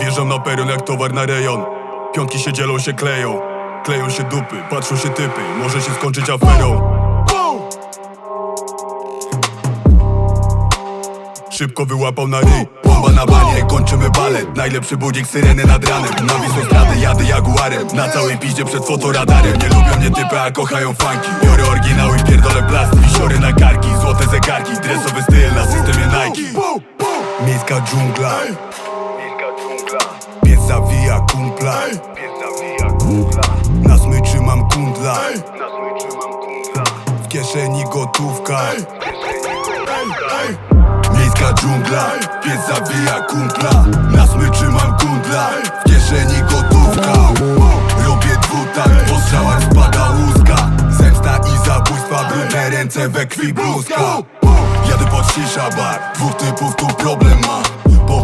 Wjeżdżam na peron jak towar na rejon. Piątki się dzielą, się kleją. Kleją się dupy, patrzą się typy. Może się skończyć aferą. Szybko wyłapał na ryj. Bomba na banie, kończymy balet. Najlepszy budzik, syreny nad ranem. Na wisłą stradę jadę jaguarem. Na całej piździe przed fotoradarem. Nie lubią mnie typy, a kochają funki. Biorę oryginał i pierdolę plast. Wisiory na karki, złote zawija kumpla. Na smyczy mam kundla. W kieszeni gotówka. Miejska dżungla, pies zawija kumpla. Na smyczy mam kundla, w kieszeni gotówka. Robię dwutak, po strzałach spada łuska. Zemsta i zabójstwa, brudne ręce we krwi bluzka. Jadę pod shisha bar, dwóch typów tu problem ma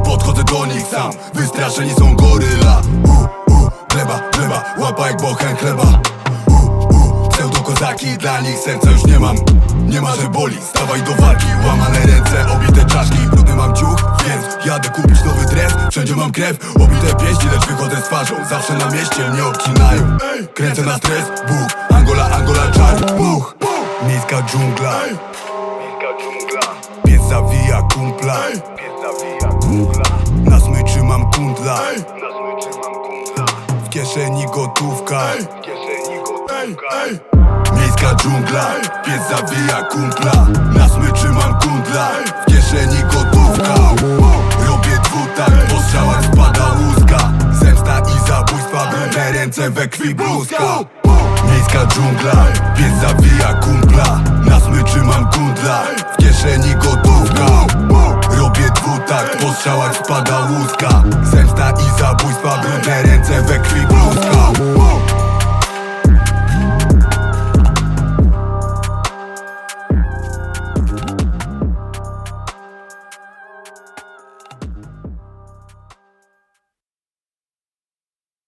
podchodzę do nich sam, wystraszeni są goryla. U, u, Gleba, gleba, łapa jak bochen chleba. U, u, Pseudokozaki, dla nich serca już nie mam. Nie ma, że boli, stawaj do walki Łamane ręce, obite czaszki. Brudny mam ciuch, więc jadę kupić nowy dres. Wszędzie mam krew, obite pięści Lecz wychodzę z twarzą, zawsze na mieście mnie obcinają. Kręcę na stres, Bóg Angola, Angola, czar, buch Miejska dżungla. Pies zawija kumpla Na smyczy mam kundla. W kieszeni gotówka. Miejska dżungla, pies zawija kumpla. Na smyczy mam kundla, w kieszeni gotówka. Robię dwutak, po strzałach spada łuska Zemsta i zabójstwa, brudne ręce we krwi bluzka Miejska dżungla, pies zawija kumpla. Na smyczy mam kundla, w kieszeni gotówka strzałach spada łuska Zemsta i zabójstwa, brudne ręce we krwi